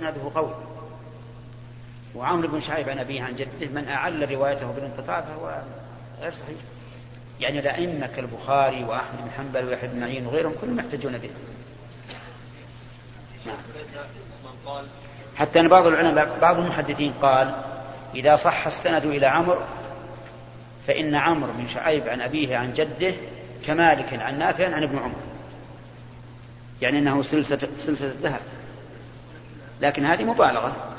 وإسناده قوي. وعمرو بن شعيب عن أبيه عن جده من أعل روايته بالانقطاع فهو غير صحيح. يعني الأئمة كالبخاري وأحمد بن حنبل ويحيى بن معين وغيرهم كلهم يحتجون به. نعم. حتى أن بعض العلماء بعض المحدثين قال إذا صح السند إلى عمرو فإن عمرو بن شعيب عن أبيه عن جده كمالك عن نافع عن ابن عمر. يعني أنه سلسلة, سلسلة الذهب. لكن هذه مبالغة.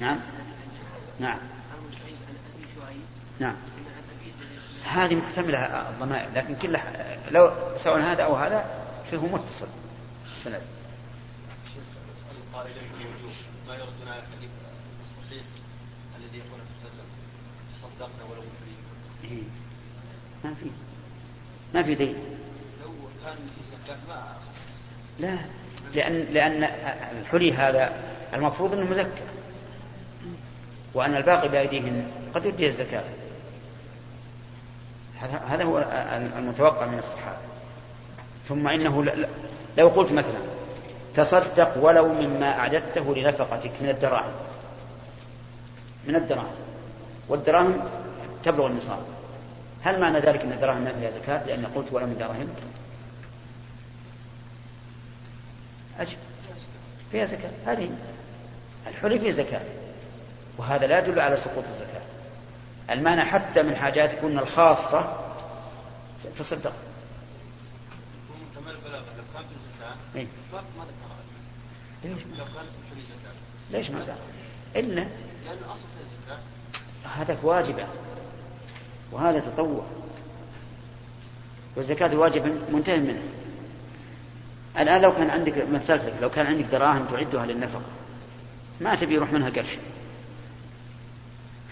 نعم. نعم. نعم. هذه محتملة الضمائر لكن كلها لو سواء هذا أو هذا فهو متصل السند ما يردون على الحديث الصحيح الذي يقول في تصدقنا ولو إيه. ما في. ما في دليل. لو كان في زكاة ما لا. لأن لأن الحلي هذا المفروض أنه مزكى وأن الباقي بأيديهن قد يؤديه الزكاة. هذا هو المتوقع من الصحابة. ثم إنه لو قلت مثلا تصدق ولو مما أعددته لنفقتك من الدراهم. من الدراهم. والدراهم تبلغ النصاب. هل معنى ذلك أن الدراهم ما فيها زكاة؟ لأن قلت ولو من دراهم. أجل. فيها زكاة. هذه الحلي فيه زكاة. وهذا لا يدل على سقوط الزكاة. المانع حتى من حاجاتكن الخاصة تصدق إيه؟ ليش ما ليش ما إلا هذا واجبة. وهذا تطوع. والزكاة الواجب منتهي منه. الآن لو كان عندك مثلت لو كان عندك دراهم تعدها للنفقة ما تبي يروح منها قرش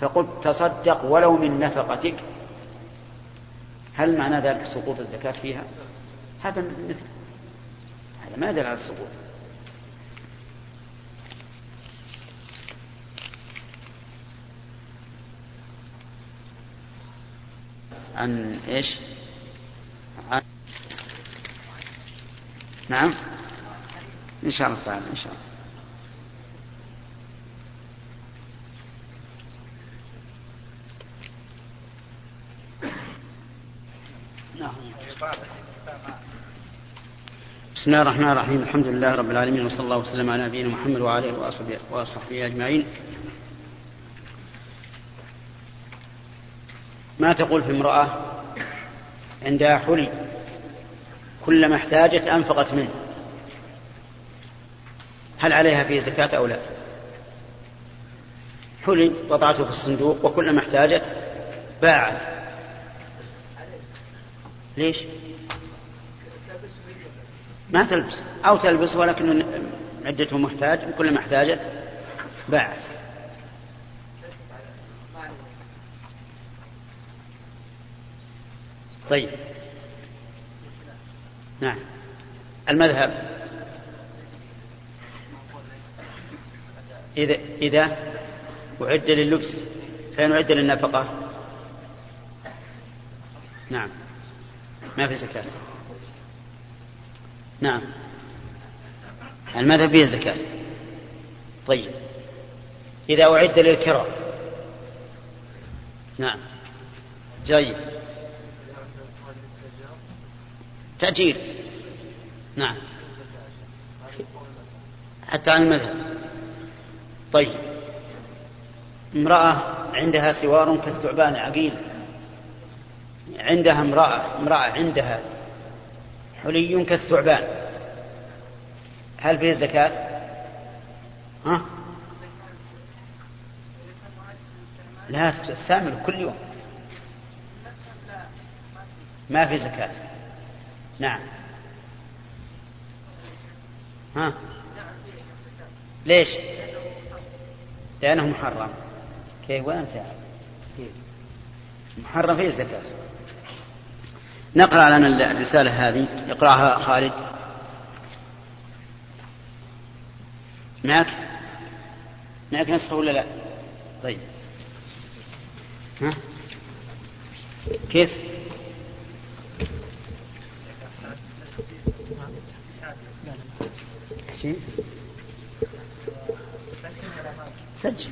فقلت تصدق ولو من نفقتك هل معنى ذلك سقوط الزكاة فيها؟ هذا مثل هذا ما يدل على السقوط عن إيش؟ عن نعم. إن شاء الله تعالى إن شاء الله. بسم الله الرحمن الرحيم. الحمد لله رب العالمين وصلى الله وسلم على نبينا محمد وعلى آله وصحبه أجمعين. ما تقول في امرأة عندها حلي؟ كلما احتاجت أنفقت منه. هل عليها فيه زكاة أو لا؟ حلي وضعته في الصندوق وكلما احتاجت باعت. ليش؟ ما تلبس. أو تلبس ولكن عدته محتاج كلما احتاجت باعت. طيب. نعم. المذهب. إذا إذا أعد لللبس فإن أعد للنفقة. نعم. ما في زكاة. نعم. المذهب فيه الزكاة طيب. إذا أعد للكراء نعم. جيد. تأجير. نعم. حتى عن المذهب. طيب. امرأة عندها سوار كالثعبان عقيل. عندها امرأة امرأة عندها حلي كالثعبان. هل فيه الزكاة؟ ها؟ لا تستعمل كل يوم. ما في زكاة. نعم. ها؟ ليش؟ لأنه محرم. كيف؟ وين محرم فيه الزكاة. نقرأ لنا الرسالة هذه. يقرأها خالد. معك؟ معك نسخة ولا لا؟ طيب. ها؟ كيف؟ شيء؟ سجل.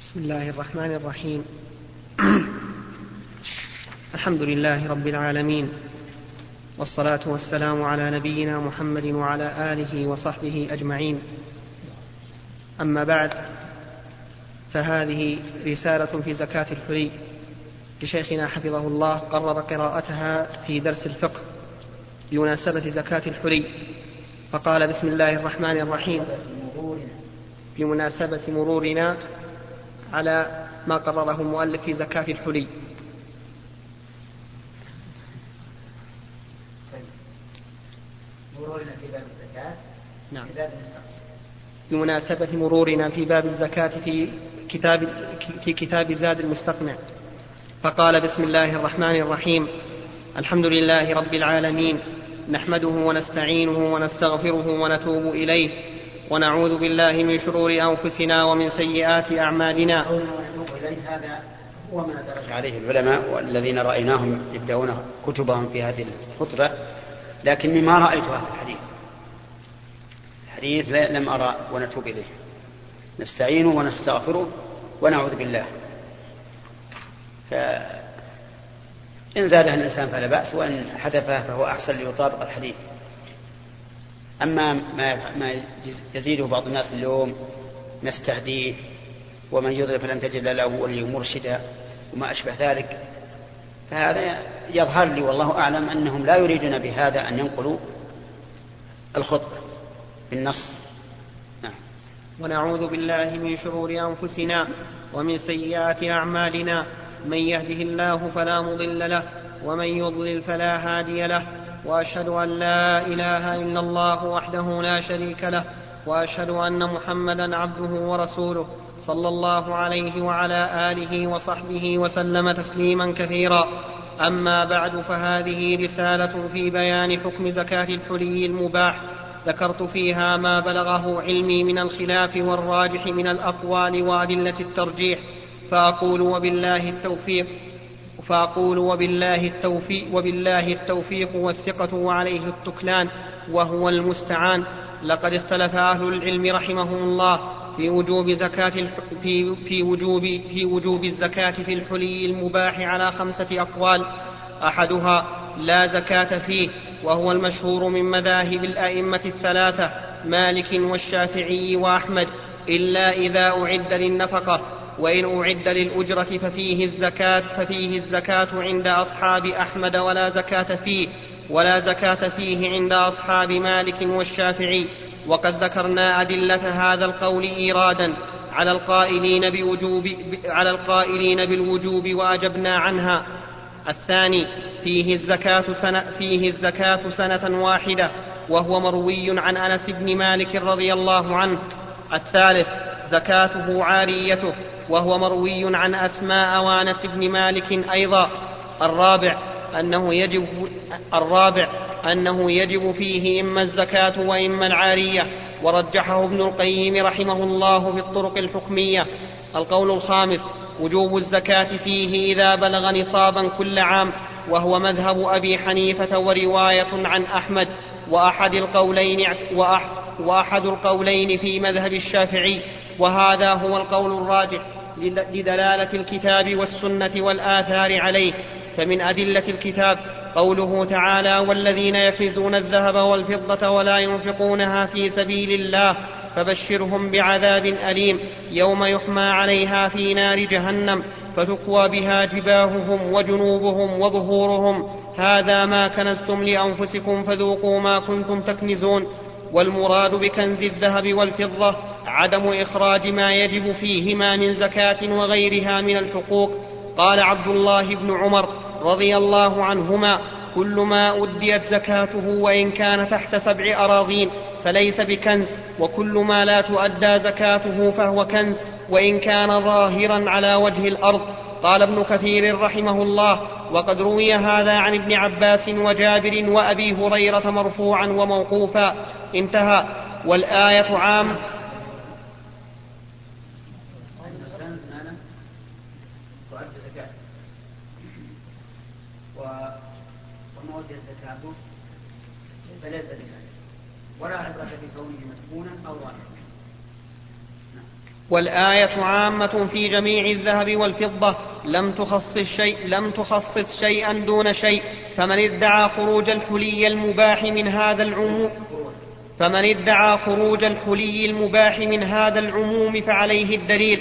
بسم الله الرحمن الرحيم. الحمد لله رب العالمين. والصلاة والسلام على نبينا محمد وعلى آله وصحبه أجمعين. أما بعد فهذه رسالة في زكاة الحلي لشيخنا حفظه الله قرر قراءتها في درس الفقه بمناسبة زكاة الحلي فقال بسم الله الرحمن الرحيم. بمناسبة مرورنا على ما قرره المؤلف في زكاة الحلي مرورنا في باب الزكاة نعم. بمناسبة مرورنا في باب الزكاة في كتاب في كتاب زاد المستقنع فقال بسم الله الرحمن الرحيم الحمد لله رب العالمين نحمده ونستعينه ونستغفره ونتوب إليه ونعوذ بالله من شرور أنفسنا ومن سيئات أعمالنا. هذا هو ما درج عليه العلماء والذين رأيناهم يبدأون كتبهم في هذه الخطبة لكني ما رأيت هذا الحديث. الحديث لم أرى ونتوب إليه. نستعينه ونستغفره ونعوذ بالله. فإن زاده الإنسان فلا بأس وإن حذفه فهو أحسن ليطابق الحديث. أما ما يزيده بعض الناس اليوم نستهديه ومن يضلل فلن تجد له وليا مرشدا وما أشبه ذلك فهذا يظهر لي والله أعلم أنهم لا يريدون بهذا أن ينقلوا الخطبة. بالنص. نعم. ونعوذ بالله من شرور أنفسنا ومن سيئات أعمالنا. من يهده الله فلا مضل له ومن يضلل فلا هادي له. وأشهد أن لا إله إلا الله وحده لا شريك له. وأشهد أن محمدا عبده ورسوله صلى الله عليه وعلى آله وصحبه وسلم تسليما كثيرا. أما بعد فهذه رسالة في بيان حكم زكاة الحلي المباح. ذكرت فيها ما بلغه علمي من الخلاف والراجح من الأقوال وأدلة الترجيح فأقول وبالله التوفيق فأقول وبالله التوفيق وبالله التوفيق والثقة وعليه التكلان وهو المستعان. لقد اختلف أهل العلم رحمهم الله في وجوب زكاة في في وجوب في وجوب الزكاة في الحلي المباح على خمسة أقوال. أحدها لا زكاة فيه وهو المشهور من مذاهب الأئمة الثلاثة مالك والشافعي وأحمد إلا إذا أعد للنفقة وإن أعد للأجرة ففيه الزكاة ففيه الزكاة عند أصحاب أحمد ولا زكاة فيه ولا زكاة فيه عند أصحاب مالك والشافعي. وقد ذكرنا أدلة هذا القول إيرادا على القائلين بوجوب على القائلين بالوجوب وأجبنا عنها. الثاني فيه الزكاة سنة فيه الزكاة سنة واحدة وهو مروي عن أنس بن مالك رضي الله عنه. الثالث زكاته عاريته وهو مروي عن أسماء وأنس بن مالك أيضا. الرابع أنه يجب الرابع أنه يجب فيه إما الزكاة وإما العارية ورجحه ابن القيم رحمه الله في الطرق الحكمية. القول الخامس وجوب الزكاة فيه إذا بلغ نصابا كل عام وهو مذهب أبي حنيفة ورواية عن أحمد وأحد القولين وأحد القولين في مذهب الشافعي وهذا هو القول الراجح لدلالة الكتاب والسنة والآثار عليه. فمن أدلة الكتاب قوله تعالى والذين يكنزون الذهب والفضة ولا ينفقونها في سبيل الله فبشرهم بعذاب أليم يوم يحمى عليها في نار جهنم فتكوى بها جباههم وجنوبهم وظهورهم. هذا ما كنزتم لأنفسكم فذوقوا ما كنتم تكنزون. والمراد بكنز الذهب والفضة عدم إخراج ما يجب فيهما من زكاة وغيرها من الحقوق. قال عبد الله بن عمر رضي الله عنهما كل ما أديت زكاته وإن كان تحت سبع أراضين فليس بكنز وكل ما لا تؤدى زكاته فهو كنز وإن كان ظاهرا على وجه الأرض. قال ابن كثير رحمه الله وقد روي هذا عن ابن عباس وجابر وأبي هريرة مرفوعا وموقوفا. انتهى. والآية عام. فليس بكنز. بكونه مدفونا أو ظاهرا والآية عامة في جميع الذهب والفضة. لم تخصص شيء لم تخصص شيئا دون شيء. فمن ادعى خروج الحلي المباح من هذا العموم فمن ادعى خروج الحلي المباح من هذا العموم فعليه الدليل.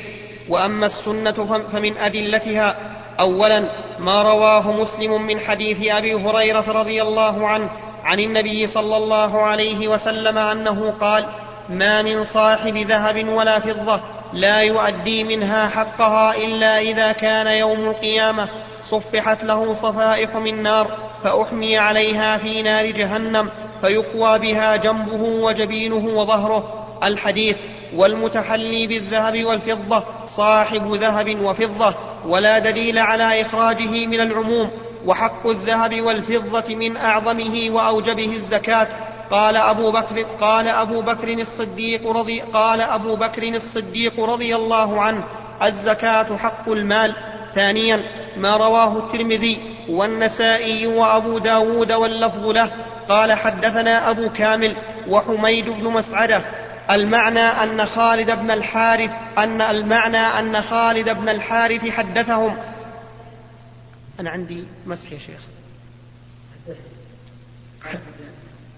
وأما السنة فمن أدلتها. اولا ما رواه مسلم من حديث أبي هريرة رضي الله عنه عن النبي صلى الله عليه وسلم أنه قال ما من صاحب ذهب ولا فضة لا يؤدي منها حقها إلا إذا كان يوم القيامة صفحت له صفائح من نار فأحمي عليها في نار جهنم فيقوى بها جنبه وجبينه وظهره. الحديث والمتحلي بالذهب والفضة صاحب ذهب وفضة ولا دليل على إخراجه من العموم وحق الذهب والفضة من أعظمه وأوجبه الزكاة. قال أبو بكر قال أبو بكر الصديق رضي قال أبو بكر الصديق رضي الله عنه الزكاة حق المال. ثانيا ما رواه الترمذي والنسائي وأبو داود واللفظ له. قال حدثنا أبو كامل وحميد بن مسعدة المعنى أن خالد بن الحارث أن المعنى أن خالد بن الحارث حدثهم. أنا عندي مسح يا شيخ.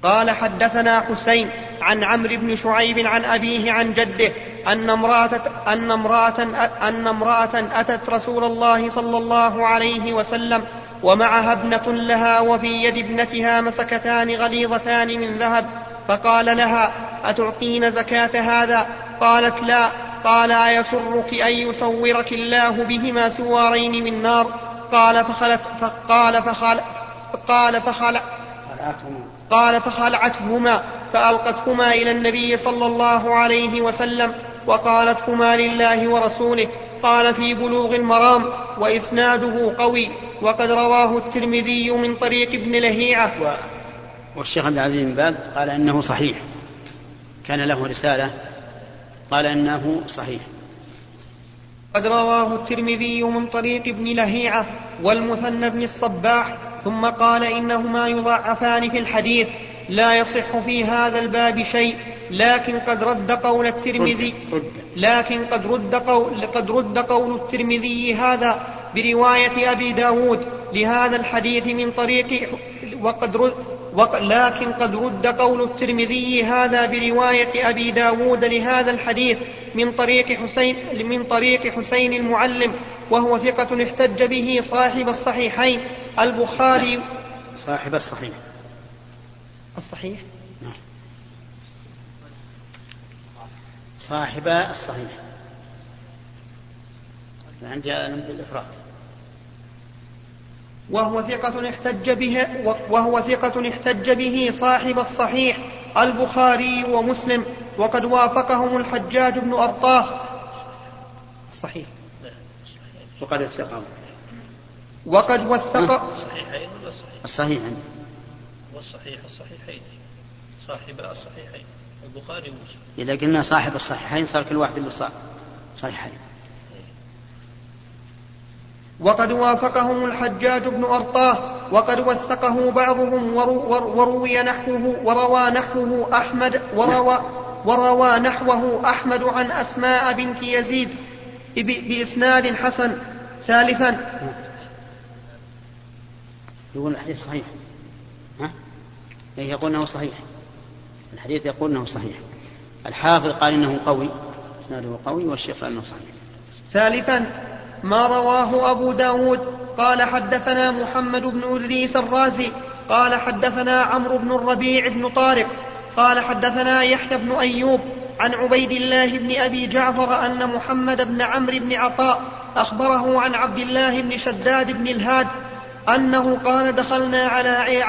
قال حدثنا حسين عن عمرو بن شعيب عن أبيه عن جده أن امرأة أن امرأة أن امرأة أتت رسول الله صلى الله عليه وسلم ومعها ابنة لها وفي يد ابنتها مسكتان غليظتان من ذهب فقال لها أتعطين زكاة هذا؟ قالت لا. قال أيسرك أن يصورك الله بهما سوارين من نار؟ قال فخلت فقال فخل قال فخل قال فخلعتهما فألقتهما إلى النبي صلى الله عليه وسلم وقالتهما لله ورسوله قال في بلوغ المرام وإسناده قوي وقد رواه الترمذي من طريق ابن لهيعة. و... والشيخ عبد العزيز بن باز قال إنه صحيح. كان له رسالة قال إنه صحيح. قد رواه الترمذي من طريق ابن لهيعة والمثنى بن الصباح ثم قال إنهما يضعفان في الحديث لا يصح في هذا الباب شيء. لكن قد رد قول الترمذي لكن قد رد قول قد رد قول الترمذي هذا برواية أبي داود لهذا الحديث من طريق وقد رد لكن قد رد قول الترمذي هذا برواية أبي داود لهذا الحديث من طريق حسين من طريق حسين المعلم وهو ثقة احتج به صاحب الصحيحين البخاري. صاحب الصحيح. الصحيح؟ نعم. صاحب الصحيح. عندي بالإفراد وهو ثقة احتج به وهو ثقة احتج به صاحب الصحيح البخاري ومسلم وقد وافقهم الحجاج بن أرطاه. الصحيح وقد وثقهم. وقد وثق الصحيحين ولا الصحيح؟ الصحيح والصحيح الصحيحين. صاحب الصحيحين. البخاري ومسلم. إذا قلنا صاحب الصحيحين صار كل واحد له صحيحين. وقد وافقهم الحجاج بن أرطاه وقد وثقه بعضهم وروي نحوه وروى نحوه أحمد وروى وروى نحوه أحمد عن أسماء بنت يزيد بإسناد حسن. ثالثا يقول الحديث صحيح. ها؟ إيه، يقول إنه صحيح. الحديث يقول إنه صحيح. الحافظ قال إنه قوي إسناده قوي والشيخ قال إنه صحيح. ثالثا ما رواه أبو داود. قال حدثنا محمد بن أدريس الرازي. قال حدثنا عمرو بن الربيع بن طارق. قال حدثنا يحيى بن أيوب عن عبيد الله بن أبي جعفر أن محمد بن عمرو بن عطاء أخبره عن عبد الله بن شداد بن الهاد أنه قال دخلنا على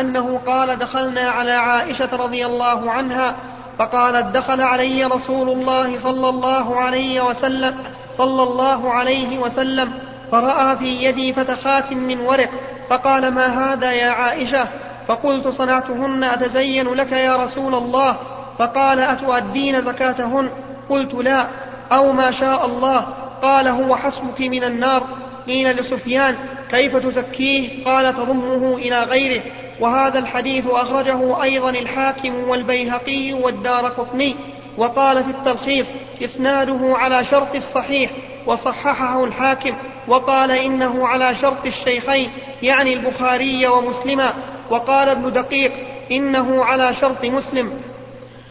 أنه قال دخلنا على عائشة رضي الله عنها فقالت دخل علي رسول الله صلى الله عليه وسلم صلى الله عليه وسلم فرأى في يدي فتخات من ورق فقال ما هذا يا عائشة؟ فقلت صنعتهن أتزين لك يا رسول الله؟ فقال أتؤدين زكاتهن؟ قلت لا. أو ما شاء الله. قال هو حسبك من النار. قيل لسفيان كيف تزكيه؟ قال تضمه إلى غيره. وهذا الحديث أخرجه أيضا الحاكم والبيهقي والدار قطني. وقال في التلخيص إسناده على شرط الصحيح وصححه الحاكم وقال إنه على شرط الشيخين يعني البخاري ومسلما وقال ابن دقيق إنه على شرط مسلم.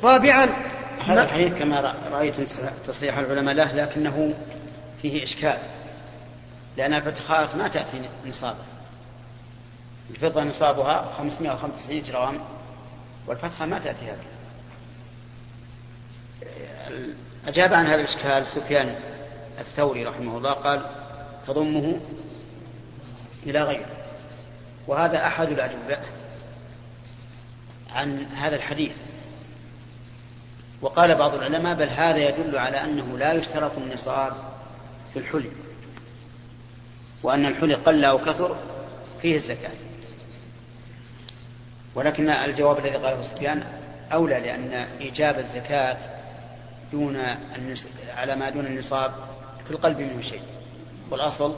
رابعا هذا الحديث كما رأيت تصحيح العلماء له لكنه فيه إشكال لأن الفتخات ما تأتي نصابا الفضة نصابها 595 جرام والفتحة ما تأتي هكذا أجاب عن هذا الإشكال سفيان الثوري رحمه الله قال تضمه إلى غيره. وهذا أحد الأجوبة عن هذا الحديث. وقال بعض العلماء بل هذا يدل على أنه لا يشترط النصاب في الحلي وأن الحلي قل أو كثر فيه الزكاة. ولكن الجواب الذي قاله سفيان أولى لأن إيجاب الزكاة دون على ما دون النصاب في القلب منه شيء. والأصل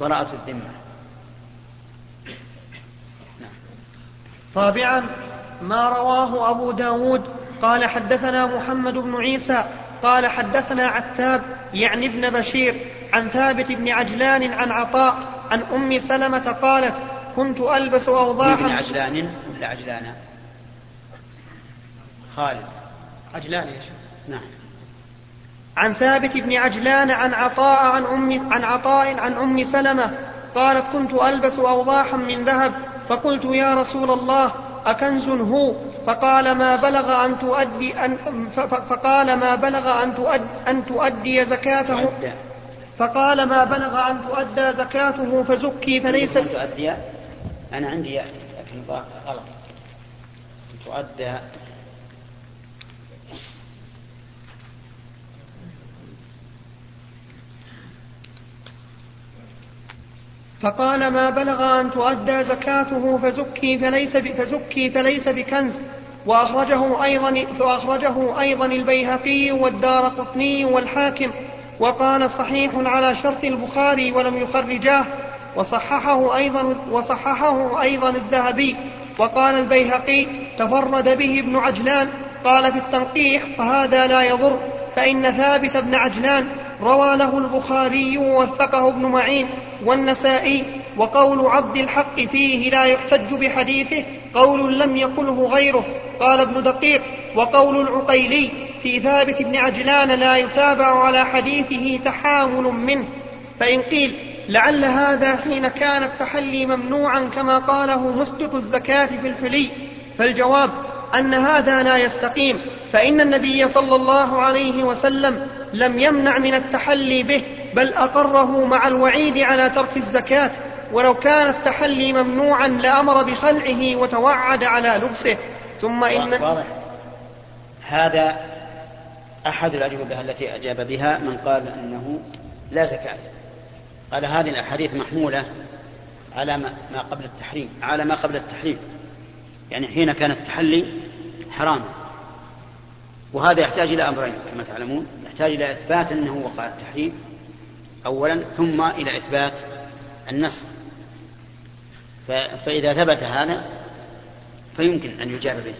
براءة الذمة. نعم. رابعا ما رواه أبو داود قال حدثنا محمد بن عيسى قال حدثنا عتاب يعني ابن بشير عن ثابت بن عجلان عن عطاء عن أم سلمة قالت كنت ألبس أوضاحا ابن عجلان ولا عجلانا خالد. عجلان يا شيخ. نعم. عن ثابت بن عجلان عن عطاء عن أم عن عطاء عن أم سلمة قالت كنت ألبس أوضاحا من ذهب فقلت يا رسول الله أكنز هو؟ فقال ما بلغ أن تؤدي أن فقال ما بلغ أن تؤدي, أن تؤدي زكاته؟ فقال ما بلغ أن تؤدى زكاته فزكي فليس تؤدي؟ أنا عندي لكن غلط تؤدى فقال ما بلغ أن تؤدى زكاته فزكي فليس فزكي فليس بكنز. وأخرجه أيضا وأخرجه أيضا البيهقي والدار قطني والحاكم. وقال صحيح على شرط البخاري ولم يخرجاه. وصححه أيضا وصححه أيضا الذهبي. وقال البيهقي تفرد به ابن عجلان. قال في التنقيح فهذا لا يضر فإن ثابت بن عجلان روى له البخاري ووثقه ابن معين والنسائي وقول عبد الحق فيه لا يحتج بحديثه قول لم يقله غيره. قال ابن دقيق وقول العقيلي في ثابت بن عجلان لا يتابع على حديثه تحامل منه. فإن قيل لعل هذا حين كان التحلي ممنوعا كما قاله مسقط الزكاة في الحلي. فالجواب أن هذا لا يستقيم. فإن النبي صلى الله عليه وسلم لم يمنع من التحلي به بل أقره مع الوعيد على ترك الزكاة. ولو كان التحلي ممنوعا لأمر بخلعه وتوعد على لبسه. ثم إن واضح. هذا أحد الأجوبة التي أجاب بها من قال أنه لا زكاة. قال هذه الأحاديث محمولة على ما قبل التحريم على ما قبل التحريم. يعني حين كان التحلي حراما وهذا يحتاج إلى أمرين كما تعلمون. يحتاج إلى إثبات أنه وقع التحريم أولا ثم إلى إثبات النسخ فإذا ثبت هذا فيمكن أن يجاب به.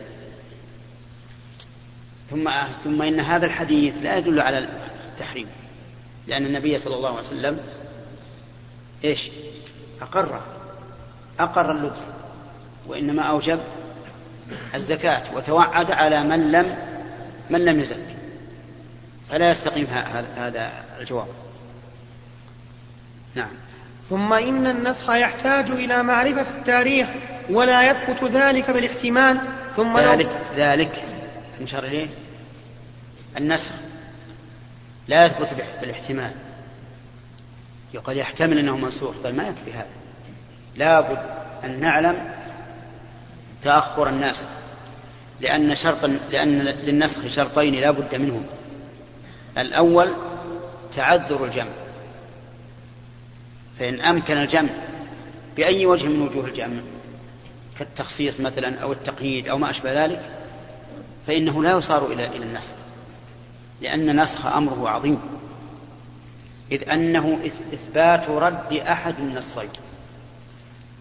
ثم ثم إن هذا الحديث لا يدل على التحريم لأن النبي صلى الله عليه وسلم إيش؟ أقر أقر اللبس وإنما أوجب الزكاة وتوعد على من لم من لم يزك فلا يستقيم هذا الجواب. نعم. ثم إن النسخ يحتاج إلى معرفة التاريخ ولا يثبت ذلك بالاحتمال ثم ذلك ذلك نشر إليه النسخ لا يثبت بالاحتمال. يقال يحتمل أنه منسوخ طيب ما يكفي هذا. لابد أن نعلم تأخر الناس لأن شرطا لأن للنسخ شرطين لا بد منهم. الأول تعذر الجمع. فإن أمكن الجمع بأي وجه من وجوه الجمع كالتخصيص مثلا أو التقييد أو ما أشبه ذلك فإنه لا يصار إلى إلى النسخ لأن نسخ أمره عظيم. إذ أنه إثبات رد أحد النصين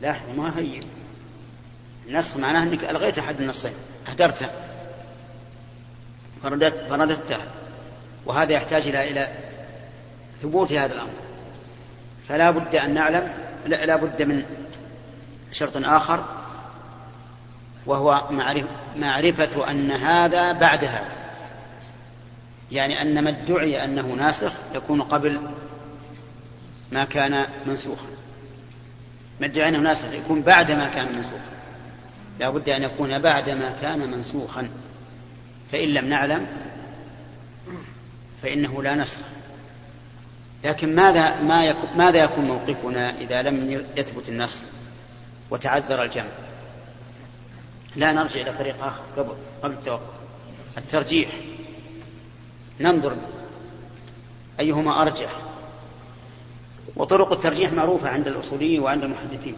لا ما هي النسخ معناه أنك ألغيت أحد النصين أهدرته. فرددت فرددته وهذا يحتاج إلى إلى ثبوت هذا الأمر. فلا بد أن نعلم لا, لا بد من شرط آخر وهو معرفة أن هذا بعد هذا. يعني أن ما ادعي أنه ناسخ يكون قبل ما كان منسوخا. ما ادعي أنه ناسخ يكون بعد ما كان منسوخا. لا بد أن يكون بعد ما كان منسوخا. فإن لم نعلم فإنه لا نسخ. لكن ماذا ما يكون ماذا يكون موقفنا إذا لم يثبت النسخ وتعذر الجمع؟ لا نرجع إلى طريق آخر قبل قبل التوقف. الترجيح. ننظر أيهما أرجح. وطرق الترجيح معروفة عند الأصوليين وعند المحدثين.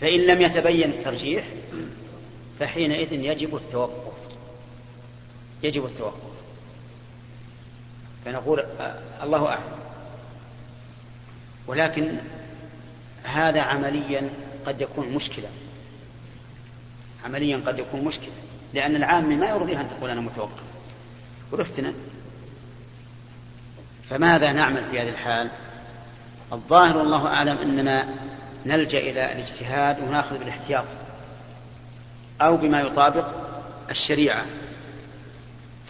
فإن لم يتبين الترجيح فحينئذ يجب التوقف. يجب التوقف. فنقول الله أعلم. ولكن هذا عمليا قد يكون مشكلة. عمليا قد يكون مشكلة. لأن العام ما يرضيها أن تقول أنا متوقف. ورفتنا فماذا نعمل في هذه الحال؟ الظاهر والله أعلم أننا نلجأ إلى الاجتهاد وناخذ بالاحتياط أو بما يطابق الشريعة.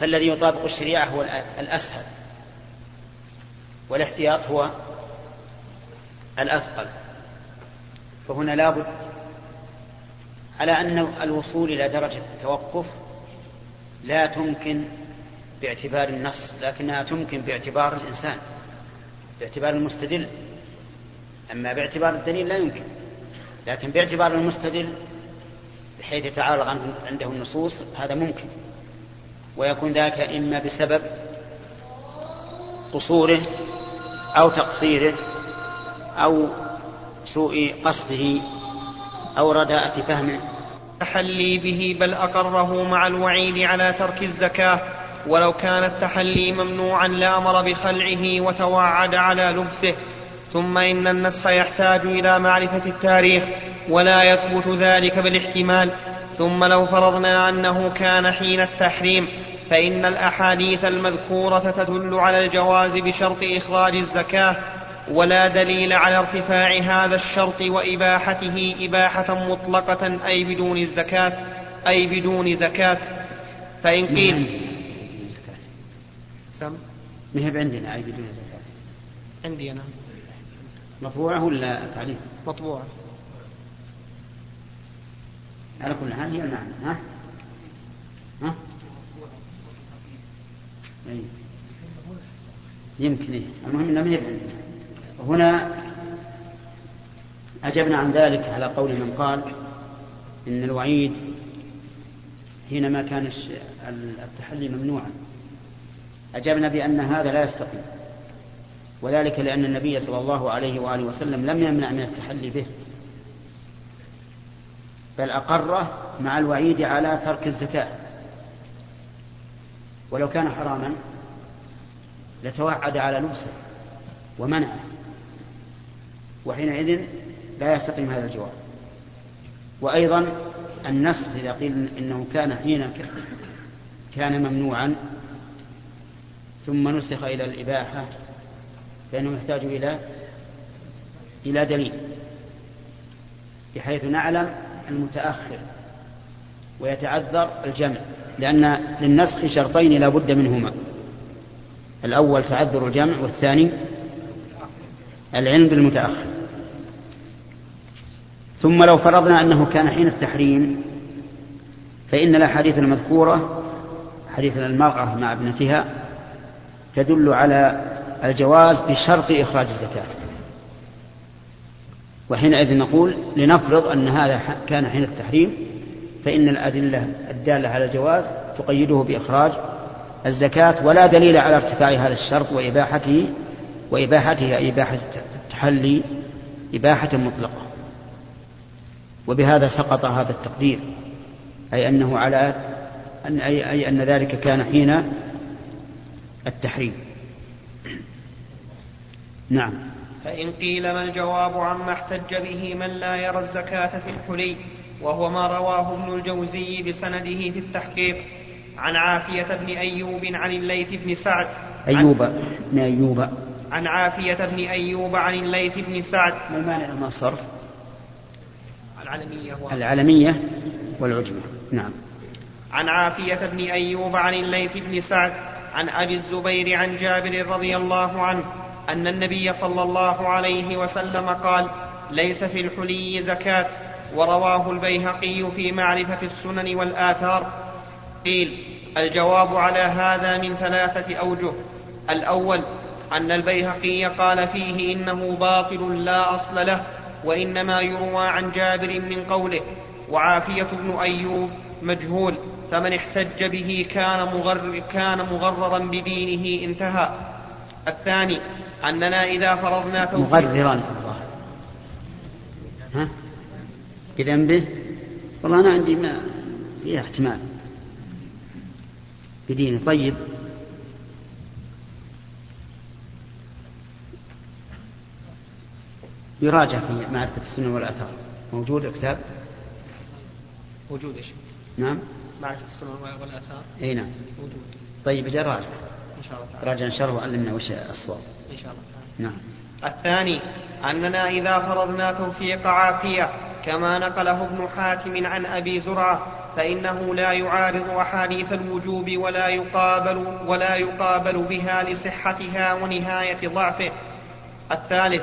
فالذي يطابق الشريعة هو الأسهل والاحتياط هو الأثقل. فهنا لابد على أن الوصول إلى درجة التوقف لا تمكن باعتبار النص لكنها تمكن باعتبار الإنسان باعتبار المستدل. أما باعتبار الدليل لا يمكن. لكن باعتبار المستدل بحيث يتعارض عنده النصوص هذا ممكن. ويكون ذلك إما بسبب قصوره أو تقصيره أو سوء قصده أو رداءة فهمه. تحلي به بل أقره مع الوعيد على ترك الزكاة. ولو كان التحلي ممنوعا لأمر بخلعه وتوعد على لبسه. ثم إن النسخ يحتاج إلى معرفة التاريخ ولا يثبت ذلك بالاحتمال. ثم لو فرضنا أنه كان حين التحريم فإن الأحاديث المذكورة تدل على الجواز بشرط إخراج الزكاة ولا دليل على ارتفاع هذا الشرط وإباحته إباحة مطلقة أي بدون الزكاة أي بدون زكاة. فإن قيل سم؟ ما هي عندنا أي بدون زكاة. عندي أنا. مطبوعة ولا تعليم؟ مطبوعة على كل حال هي المعنى ها؟ ها؟ أي. يمكن إيه. المهم ما هي هنا أجبنا عن ذلك على قول من قال إن الوعيد حينما كان التحلي ممنوعا أجبنا بأن هذا لا يستقيم وذلك لأن النبي صلى الله عليه وآله وسلم لم يمنع من التحلي به. بل أقره مع الوعيد على ترك الزكاة. ولو كان حراما لتوعد على لبسه ومنعه. وحينئذ لا يستقيم هذا الجواب. وأيضا النسخ إذا قيل إنه كان حين كان ممنوعا. ثم نسخ إلى الإباحة. فإنه يحتاج إلى إلى دليل بحيث نعلم المتأخر ويتعذر الجمع لأن للنسخ شرطين لا بد منهما الأول تعذر الجمع والثاني العلم بالمتأخر. ثم لو فرضنا أنه كان حين التحريم فإن الأحاديث المذكورة حديث المرأة مع ابنتها تدل على الجواز بشرط إخراج الزكاة. وحينئذ نقول لنفرض أن هذا كان حين التحريم فإن الأدلة الدالة على الجواز تقيده بإخراج الزكاة ولا دليل على ارتفاع هذا الشرط وإباحته وإباحته إباحة التحلي إباحة مطلقة. وبهذا سقط هذا التقدير أي أنه على أن أي, أي أن ذلك كان حين التحريم. نعم. فإن قيل ما الجواب عما احتج به من لا يرى الزكاة في الحلي وهو ما رواه ابن الجوزي بسنده في التحقيق عن عافية بن أيوب عن الليث بن سعد أيوب بن أيوب. عن عافية بن أيوب عن الليث بن سعد. ما المانع من الصرف؟ العلمية العلمية والعجمة. نعم. عن عافية بن أيوب عن الليث بن سعد عن أبي الزبير عن جابر رضي الله عنه أن النبي صلى الله عليه وسلم قال ليس في الحلي زكاة ورواه البيهقي في معرفة السنن والآثار. قيل الجواب على هذا من ثلاثة أوجه. الأول أن البيهقي قال فيه إنه باطل لا أصل له وإنما يروى عن جابر من قوله وعافية بن أيوب مجهول فمن احتج به كان مغرر كان مغررا بدينه انتهى. الثاني أننا إذا فرضنا توفيق مغررا الله ها؟ بذنبه؟ والله أنا عندي ما فيها احتمال. بدينه. طيب. يراجع في معرفة السنة والآثار. موجود كتاب موجود يا شيخ. نعم. معرفة السنن والآثار؟ أي نعم. موجود. طيب أجل راجع. إن شاء الله تعالى. راجع إن شاء الله وعلمنا وش الصواب. إن شاء الله. نعم. الثاني أننا إذا فرضنا توثيق عافية كما نقله ابن حاتم عن أبي زرعة فإنه لا يعارض أحاديث الوجوب ولا يقابل ولا يقابل بها لصحتها ونهاية ضعفه. الثالث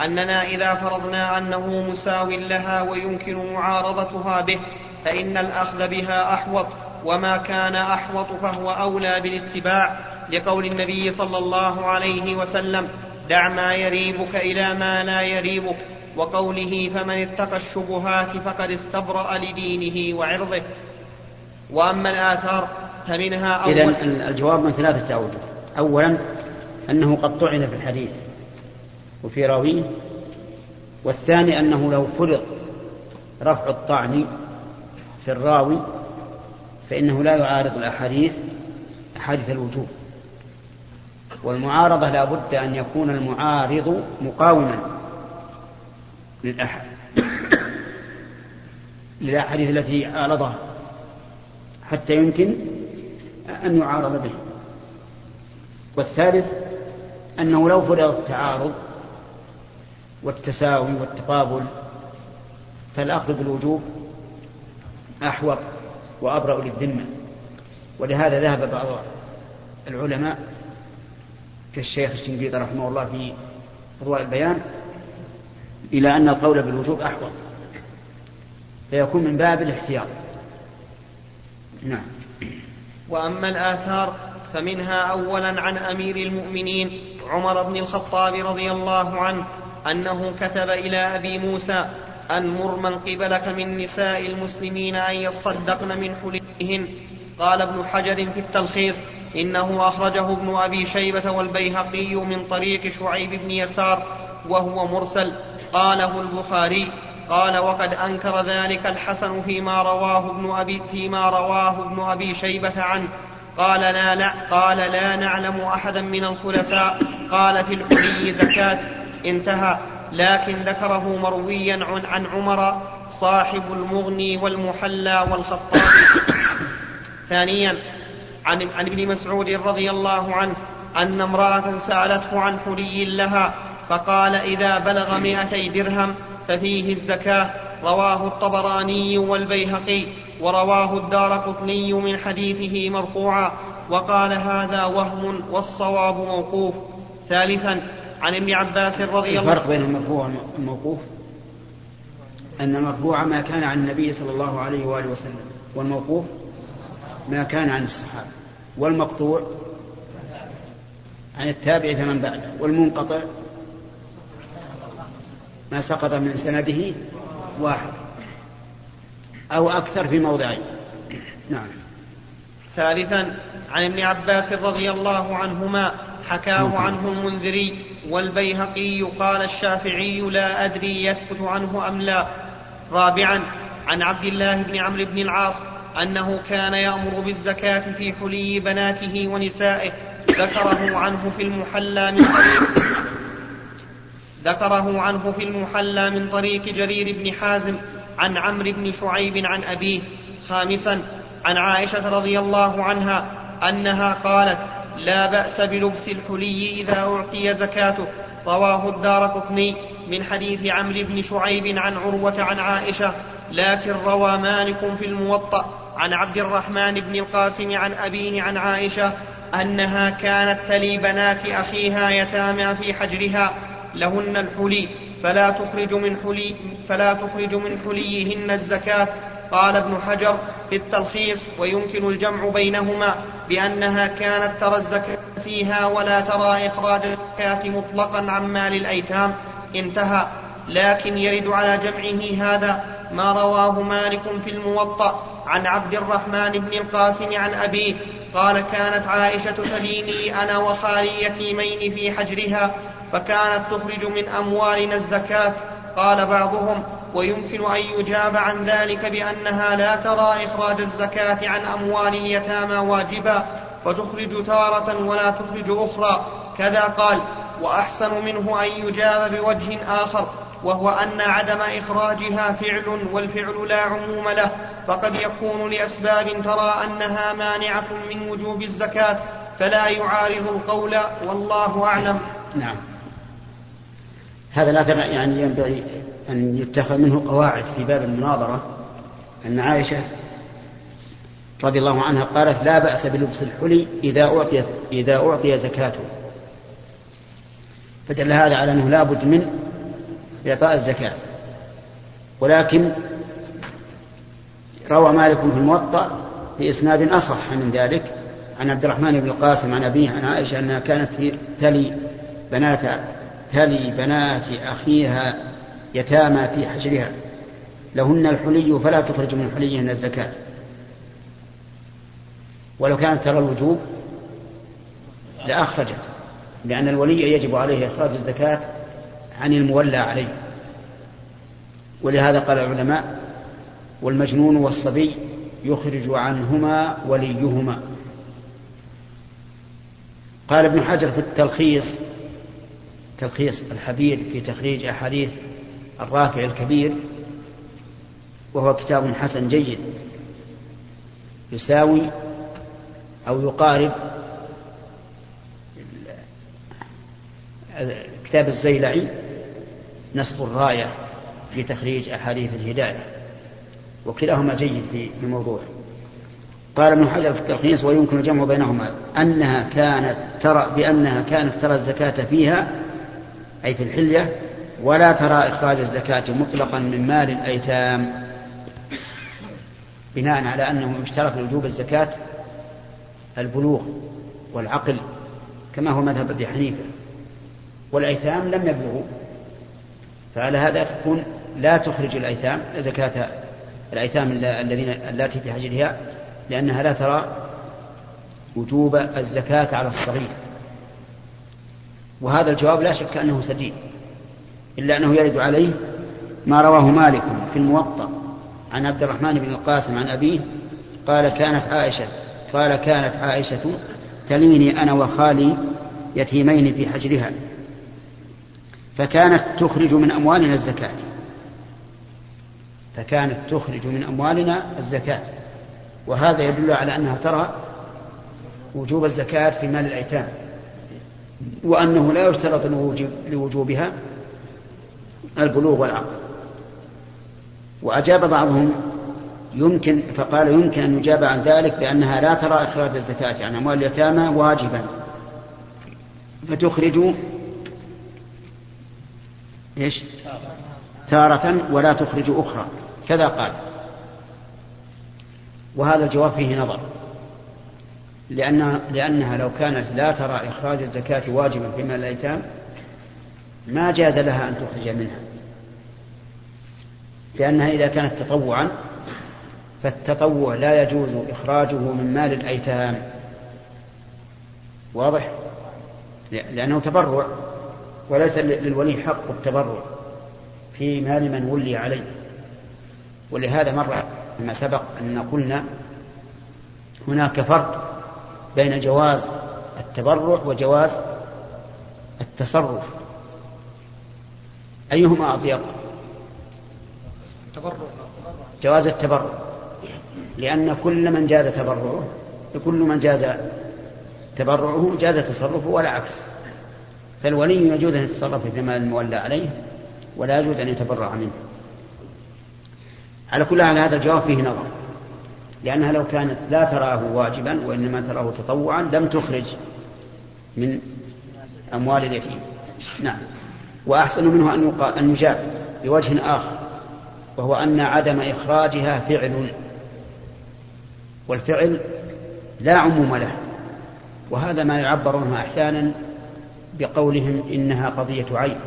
أننا إذا فرضنا أنه مساو لها ويمكن معارضتها به فإن الأخذ بها أحوط وما كان أحوط فهو أولى بالاتباع. لقول النبي صلى الله عليه وسلم دع ما يريبك إلى ما لا يريبك. وقوله فمن اتقى الشبهات فقد استبرأ لدينه وعرضه. وأما الآثار فمنها أول إذا الجواب من ثلاثة أوجه. أولا أنه قد طعن في الحديث وفي راويه. والثاني أنه لو فرض رفع الطعن في الراوي فإنه لا يعارض الأحاديث أحاديث الوجوب. والمعارضة لا بد أن يكون المعارض مقاوما للأحد للأحاديث التي عارضها حتى يمكن أن يعارض به. والثالث أنه لو فرض التعارض والتساوي والتقابل فالأخذ بالوجوب أحوط وأبرأ للذمة. ولهذا ذهب بعض العلماء كالشيخ الشنقيطي رحمه الله في أضواء البيان إلى أن القول بالوجوب أحوط فيكون من باب الاحتياط. نعم. وأما الآثار فمنها أولا عن أمير المؤمنين عمر بن الخطاب رضي الله عنه أنه كتب إلى أبي موسى أن مر من قبلك من نساء المسلمين أن يصدقن من حليهن. قال ابن حجر في التلخيص إنه أخرجه ابن أبي شيبة والبيهقي من طريق شعيب بن يسار وهو مرسل. قاله البخاري قال وقد أنكر ذلك الحسن فيما رواه ابن أبي فيما رواه ابن أبي شيبة عنه. قال لا لا قال لا نعلم أحدا من الخلفاء. قال في الحلي زكاة. انتهى. لكن ذكره مرويا عن, عن عمر صاحب المغني والمحلى والخطاب. ثانيا عن, عن ابن مسعود رضي الله عنه أن امرأة سألته عن حلي لها فقال إذا بلغ مائتي درهم ففيه الزكاة رواه الطبراني والبيهقي ورواه الدار قطني من حديثه مرفوعا وقال هذا وهم والصواب موقوف. ثالثا عن ابن عباس رضي الله الفرق بين المرفوع والموقوف؟ أن المرفوع ما كان عن النبي صلى الله عليه وآله وسلم والموقوف ما كان عن الصحابة. والمقطوع عن التابع فمن بعده والمنقطع ما سقط من سنده واحد أو أكثر في موضعين. نعم. ثالثا عن ابن عباس رضي الله عنهما حكاه عنه المنذري والبيهقي قال الشافعي لا أدري يثبت عنه أم لا. رابعا عن عبد الله بن عمرو بن العاص أنه كان يأمر بالزكاة في حلي بناته ونسائه. ذكره عنه في المحلى من طريق ذكره عنه في المحلى من طريق جرير بن حازم عن عمرو بن شعيب عن أبيه. خامسا عن عائشة رضي الله عنها أنها قالت لا بأس بلبس الحلي إذا أعطي زكاته. رواه الدار قطني من حديث عمرو بن شعيب عن عروة عن عائشة لكن روى مالك في الموطأ عن عبد الرحمن بن القاسم عن أبيه عن عائشة أنها كانت تلي بنات أخيها يتامى في حجرها لهن الحلي فلا تخرج من حلي فلا تخرج من حليهن الزكاة. قال ابن حجر في التلخيص ويمكن الجمع بينهما بأنها كانت ترى الزكاة فيها ولا ترى إخراج الزكاة مطلقا عن مال الأيتام. انتهى. لكن يرد على جمعه هذا ما رواه مالك في الموطأ عن عبد الرحمن بن القاسم عن أبيه. قال كانت عائشة تليني أنا وخالي يتيمين في حجرها فكانت تخرج من أموالنا الزكاة. قال بعضهم ويمكن أن يجاب عن ذلك بأنها لا ترى إخراج الزكاة عن أموال اليتامى واجبا فتخرج تارة ولا تخرج أخرى. كذا قال وأحسن منه أن يجاب بوجه آخر. وهو أن عدم إخراجها فعل والفعل لا عموم له فقد يكون لأسباب ترى أنها مانعة من وجوب الزكاة فلا يعارض القول والله أعلم. نعم. هذا الأثر يعني ينبغي أن يتخذ منه قواعد في باب المناظرة. أن عائشة رضي الله عنها قالت لا بأس بلبس الحلي إذا أعطي إذا أعطي زكاته. فدل هذا على أنه لا بد من إعطاء الزكاة. ولكن روى مالك في الموطأ بإسناد أصح من ذلك عن عبد الرحمن بن القاسم عن أبيه عن عائشة أنها كانت تلي بنات تلي بنات أخيها يتامى في حجرها. لهن الحلي فلا تخرج من حليهن الزكاة. ولو كانت ترى الوجوب لأخرجت لأن الولي يجب عليه إخراج الزكاة عن المولى عليه. ولهذا قال العلماء والمجنون والصبي يخرج عنهما وليهما. قال ابن حجر في التلخيص تلخيص الحبير في تخريج أحاديث الرافع الكبير وهو كتاب حسن جيد يساوي أو يقارب كتاب الزيلعي نصب الراية في تخريج أحاديث الهداية وكلاهما جيد في الموضوع. قال ابن حجر في التلخيص ويمكن الجمع بينهما أنها كانت ترى بأنها كانت ترى الزكاة فيها أي في الحلية ولا ترى إخراج الزكاة مطلقا من مال الأيتام بناء على أنه اشترط لوجوب الزكاة البلوغ والعقل كما هو مذهب أبي حنيفة. والأيتام لم يبلغوا فعلى هذا تكون لا تخرج الأيتام زكاة الأيتام الذين اللاتي في حجرها لأنها لا ترى وجوب الزكاة على الصغير. وهذا الجواب لا شك أنه سديد إلا أنه يرد عليه ما رواه مالك في الموطأ عن عبد الرحمن بن القاسم عن أبيه قال كانت عائشة قال كانت عائشة تليني أنا وخالي يتيمين في حجرها. فكانت تخرج من أموالنا الزكاة. فكانت تخرج من أموالنا الزكاة. وهذا يدل على أنها ترى وجوب الزكاة في مال الأيتام. وأنه لا يشترط لوجوبها البلوغ والعقل وأجاب بعضهم يمكن فقال يمكن أن يجاب عن ذلك بأنها لا ترى إخراج الزكاة عن أموال اليتامى واجبا. فتخرج إيش؟ تارة ولا تخرج أخرى. كذا قال. وهذا الجواب فيه نظر. لأنها, لأنها لو كانت لا ترى إخراج الزكاة واجبا في مال الأيتام ما جاز لها أن تخرج منها. لأنها إذا كانت تطوعا فالتطوع لا يجوز إخراجه من مال الأيتام. واضح؟ لأنه تبرع. وليس للولي حق التبرع في مال من ولي عليه. ولهذا مر ما سبق أن قلنا هناك فرق بين جواز التبرع وجواز التصرف. أيهما أضيق؟ جواز التبرع. لأن كل من جاز تبرعه كل من جاز تبرعه جاز تصرفه ولا عكس. فالولي يجوز أن يتصرف في مال المولى عليه ولا يجوز أن يتبرع منه. على كل حال هذا الجواب فيه نظر لأنها لو كانت لا تراه واجبا وإنما تراه تطوعا لم تخرج من أموال اليتيم. نعم. وأحسن منه أن أن يجاب بوجه آخر وهو أن عدم إخراجها فعل والفعل لا عموم له. وهذا ما يعبر عنه أحيانا بقولهم إنها قضية عين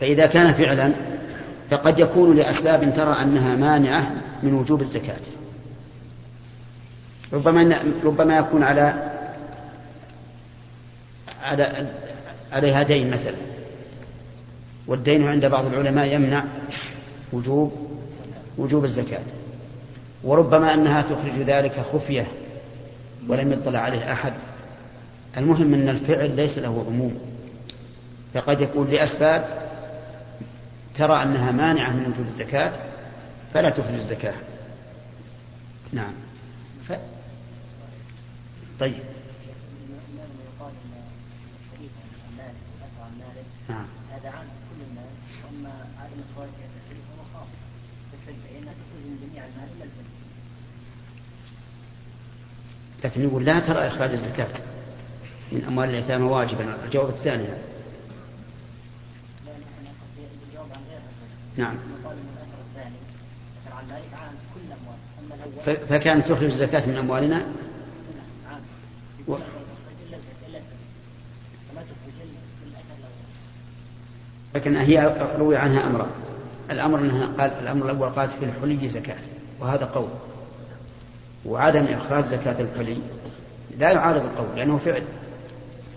فإذا كان فعلا فقد يكون لأسباب ترى أنها مانعة من وجوب الزكاة. ربما ربما يكون على على عليها دين مثلا. والدين عند بعض العلماء يمنع وجوب وجوب الزكاة. وربما أنها تخرج ذلك خفية ولم يطلع عليه أحد. المهم أن الفعل ليس له عموم. فقد يكون لأسباب ترى أنها مانعة من وجود الزكاة فلا تخرج الزكاة. نعم. ف... طيب. نعم. هذا عام كل واما عدم اخراج التكليف هو خاص بالفعل فانها تخرج من جميع المال لكن يقول لا ترى إخراج الزكاة. من أموال اليتامى واجبا الجواب الثاني هذا. نعم. فكانت تخرج الزكاة من أموالنا؟ و... لكن هي روي عنها أمران الأمر أنها قال الأمر الأول قالت في الحلي زكاة وهذا قول. وعدم إخراج زكاة الحلي لا يعارض القول لأنه فعل.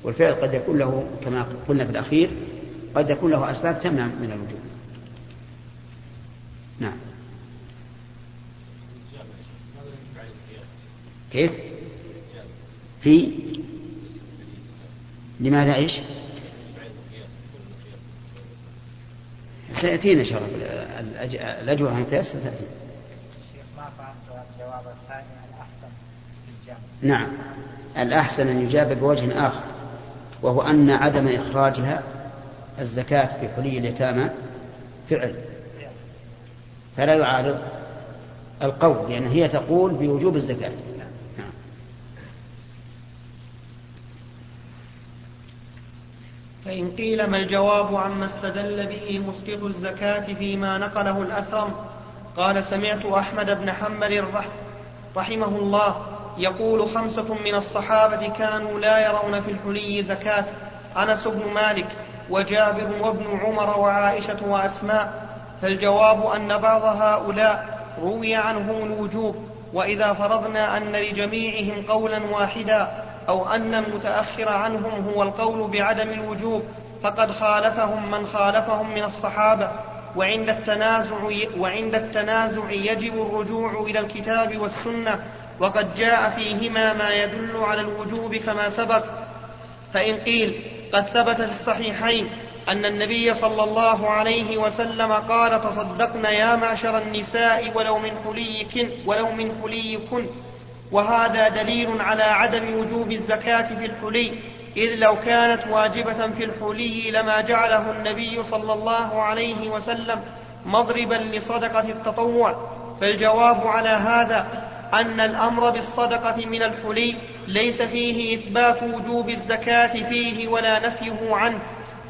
والفعل قد يكون له كما قلنا في الأخير قد يكون له أسباب تمنع من الوجود. نعم. كيف؟ في؟ لماذا إيش؟ سيأتينا الله. الأجوبة عن القياس ستأتي نعم. الأحسن أن يجاب بوجه آخر. وهو أن عدم إخراجها الزكاة في حلي اليتامى فعل فلا يعارض القول لأن هي تقول بوجوب الزكاة نعم. فإن قيل ما الجواب عما استدل به مسقط الزكاة فيما نقله الأثرم قال سمعت أحمد بن حنبل رحمه الله يقول خمسة من الصحابة كانوا لا يرون في الحلي زكاة أنس بن مالك وجابر وابن عمر وعائشة وأسماء فالجواب أن بعض هؤلاء روي عنهم الوجوب وإذا فرضنا أن لجميعهم قولا واحدا أو أن المتأخر عنهم هو القول بعدم الوجوب فقد خالفهم من خالفهم من الصحابة وعند التنازع وعند التنازع يجب الرجوع إلى الكتاب والسنة وقد جاء فيهما ما يدل على الوجوب كما سبق. فإن قيل قد ثبت في الصحيحين أن النبي صلى الله عليه وسلم قال تصدقن يا معشر النساء ولو من حليكن ولو من حليكن. وهذا دليل على عدم وجوب الزكاة في الحلي إذ لو كانت واجبة في الحلي لما جعله النبي صلى الله عليه وسلم مضربا لصدقة التطوع. فالجواب على هذا أن الأمر بالصدقة من الحلي ليس فيه إثبات وجوب الزكاة فيه ولا نفيه عنه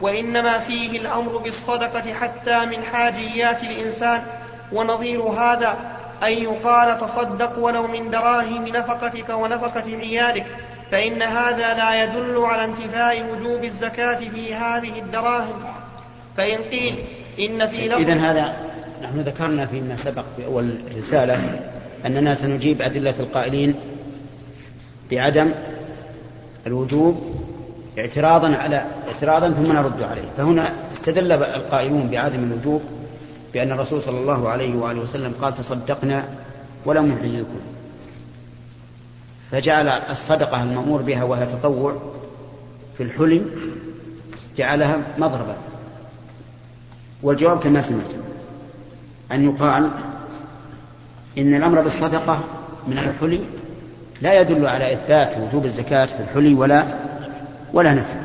وإنما فيه الأمر بالصدقة حتى من حاجيات الإنسان. ونظير هذا أن يقال تصدق ولو من دراهم نفقتك ونفقة عيالك فإن هذا لا يدل على انتفاء وجوب الزكاة في هذه الدراهم. فإن قيل إن في لفظ إذا هذا نحن ذكرنا فيما سبق في أول الرسالة أننا سنجيب أدلة القائلين بعدم الوجوب اعتراضا على اعتراضا ثم نرد عليه. فهنا استدل القائلون بعدم الوجوب بأن الرسول صلى الله عليه وآله وسلم قال تصدقنا ولم نحللكم فجعل الصدقة المأمور بها وهي تطوع في الحلم جعلها مضربا. والجواب كما سمعت أن يقال إن الأمر بالصدقة من الحلي لا يدل على إثبات وجوب الزكاة في الحلي ولا ولا نفي.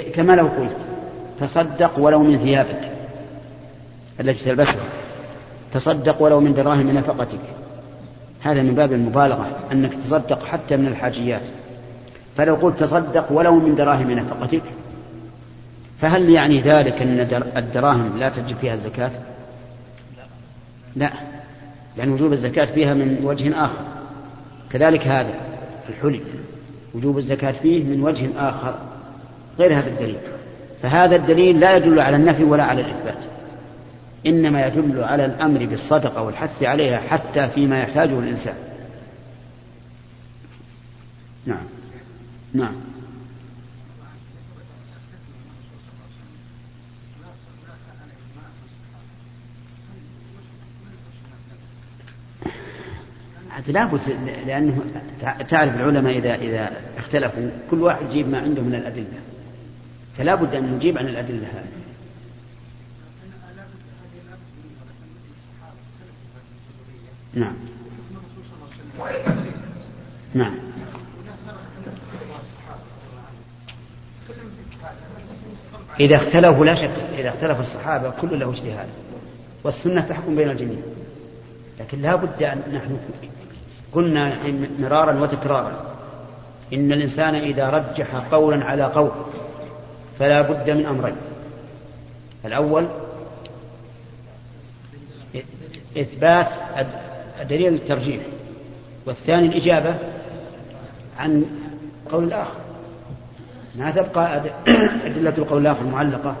كما لو قلت تصدق ولو من ثيابك التي تلبسها تصدق ولو من دراهم نفقتك. هذا من باب المبالغة أنك تصدق حتى من الحاجيات. فلو قلت تصدق ولو من دراهم نفقتك فهل يعني ذلك أن الدراهم لا تجب فيها الزكاة؟ لا. لأن وجوب الزكاة فيها من وجه آخر. كذلك هذا الحلي. وجوب الزكاة فيه من وجه آخر غير هذا الدليل. فهذا الدليل لا يدل على النفي ولا على الإثبات. إنما يدل على الأمر بالصدقة والحث عليها حتى فيما يحتاجه الإنسان. نعم. نعم. لابد لأنه تعرف العلماء إذا إذا اختلفوا كل واحد يجيب ما عنده من الأدلة. فلا بد أن نجيب عن الأدلة هذه. نعم. نعم. إذا اختلفوا لا شك إذا اختلف الصحابة كل له اجتهاد والسنة تحكم بين الجميع. لكن لا بد أن نحن قلنا مرارا وتكرارا. إن الإنسان إذا رجح قولا على قول فلا بد من أمرين. الأول إثبات دليل الترجيح. والثاني الإجابة عن قول الآخر. ما تبقى أدلة القول الآخر معلقة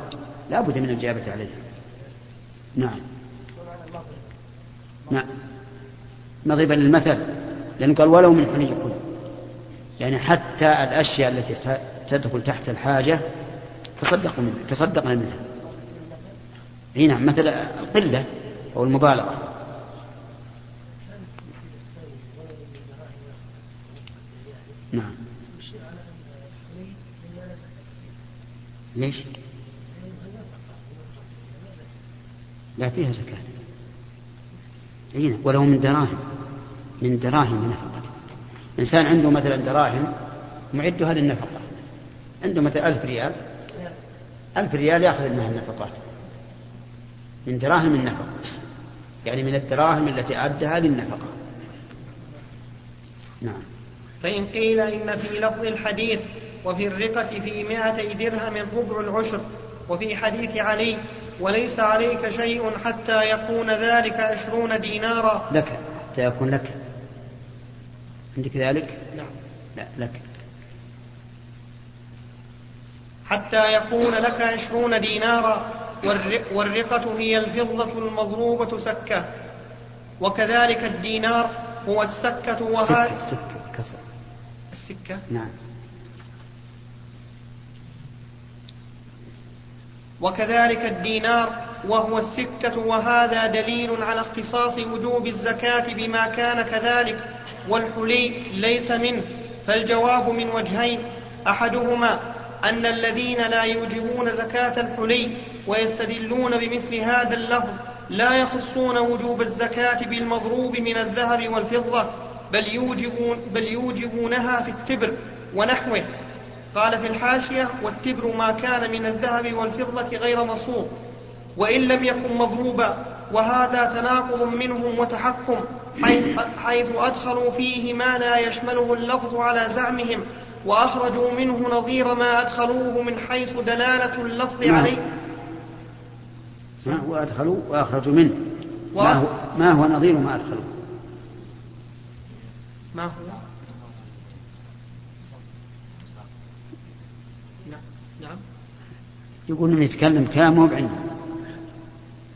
لا بد من الإجابة عليها. نعم. نعم. مضربا للمثل لأنه قال ولو من حلي كل. يعني حتى الأشياء التي تدخل تحت الحاجة تصدقوا منها تصدقنا منها. إي نعم مثل القلة أو المبالغة. نعم. ليش؟ لا فيها زكاة. نعم ولو من دراهم. من دراهم نفقة. إنسان عنده مثلا دراهم معدها للنفقة عنده مثلا ألف ريال. ألف ريال يأخذ منها النفقات. من دراهم النفقة. يعني من الدراهم التي أعدها للنفقة. نعم. فإن قيل إن في لفظ الحديث وفي الرقة في مائتي درهم ربع العشر وفي حديث علي وليس عليك شيء حتى يكون ذلك عشرون دينارا. لك حتى يكون لك. عندك ذلك؟ نعم. لا لك. حتى يكون لك عشرون دينارا. والرقة هي الفضة المضروبة سكة. وكذلك الدينار هو السكة وهذا السكة كسر. السكة؟ نعم. وكذلك الدينار وهو السكة وهذا دليل على اختصاص وجوب الزكاة بما كان كذلك والحلي ليس منه فالجواب من وجهين أحدهما أن الذين لا يوجبون زكاة الحلي ويستدلون بمثل هذا اللفظ لا يخصون وجوب الزكاة بالمضروب من الذهب والفضة بل يوجبون بل يوجبونها في التبر ونحوه. قال في الحاشية والتبر ما كان من الذهب والفضة غير مصوغ وإن لم يكن مضروبا وهذا تناقض منهم وتحكم حيث, حيث أدخلوا فيه ما لا يشمله اللفظ على زعمهم وأخرجوا منه نظير ما أدخلوه من حيث دلالة اللفظ نعم. عليه. ما هو أدخلوا وأخرجوا منه؟ ما هو, ما هو نظير ما أدخلوا ما هو نعم نعم يقولون يتكلم كلام مو بعلم.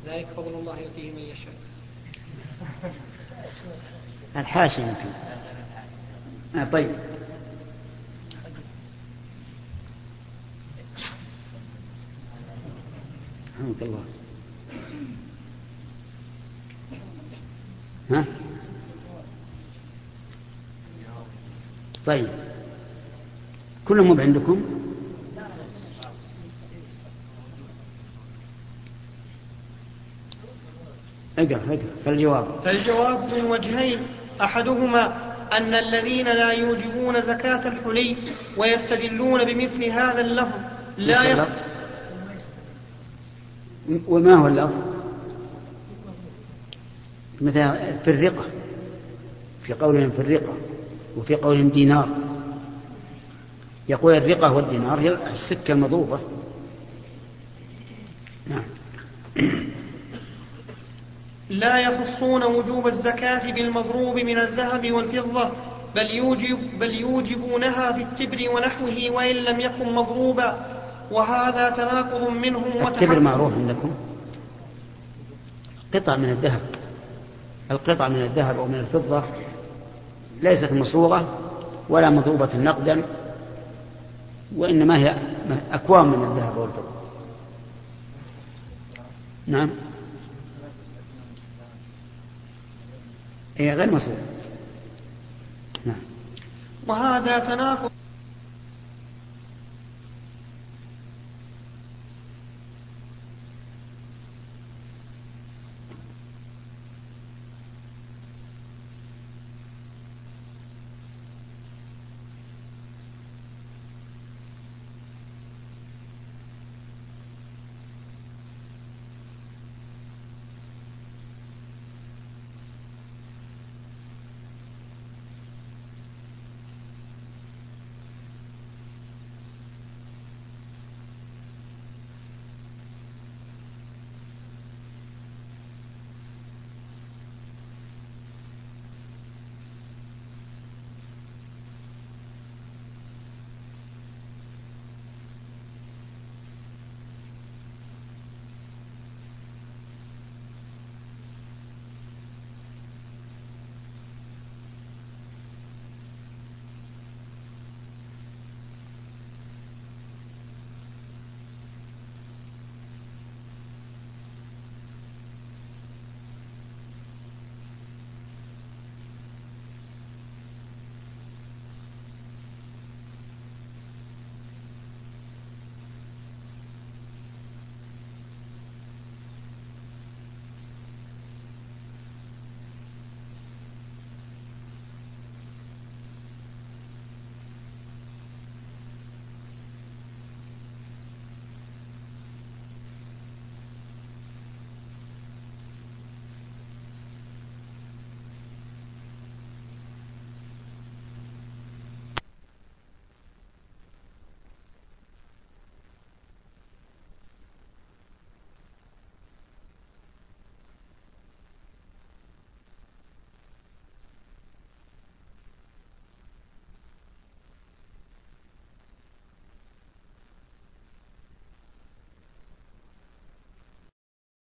ذلك فضل الله يؤتيه من يشاء. الحاشي يمكن. آه طيب. رحمك الله. ها؟ طيب. كلهم عندكم اقرأ اقرأ. فالجواب. فالجواب من وجهين. أحدهما أن الذين لا يوجبون زكاة الحلي ويستدلون بمثل هذا اللفظ لا يخ... وما هو اللفظ؟ مثلا في الرقة. في قولهم في الرقة وفي قولهم دينار. يقول الرقة والدينار هي السكة المضروبة نعم. لا يخصون وجوب الزكاة بالمضروب من الذهب والفضة بل يوجب بل يوجبونها في التبر ونحوه وإن لم يكن مضروبا. وهذا تناقض منهم التبر معروف عندكم؟ قطع من الذهب. القطع من الذهب أو من الفضة ليست مصوغة ولا مضروبة نقدا وإنما هي أكوام من الذهب والفضة. نعم. هي غير مصروفة نعم. وهذا تناقض